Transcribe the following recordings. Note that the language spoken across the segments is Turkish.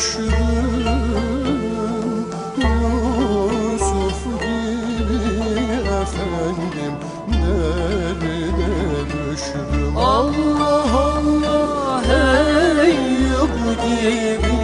düştüm Yusuf gibi efendim Nerede düştüm Allah Allah hey yok gibi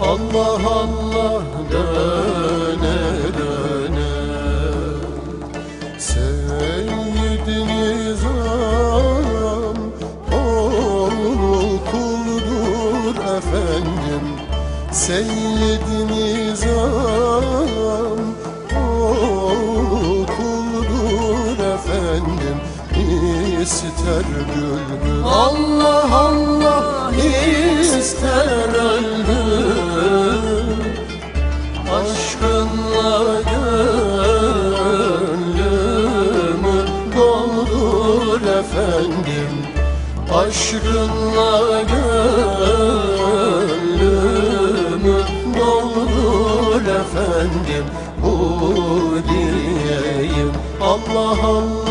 Allah Allah döne döne. Seyyid Nizam oğlu kuldur efendim. Seyyid Nizam oğlu kuldur efendim ister gülgül Allah Allah ister öldür aşkınla gönlümü doldur efendim. Aşkınla gönlümü doldur efendim. Bu Allah Allah.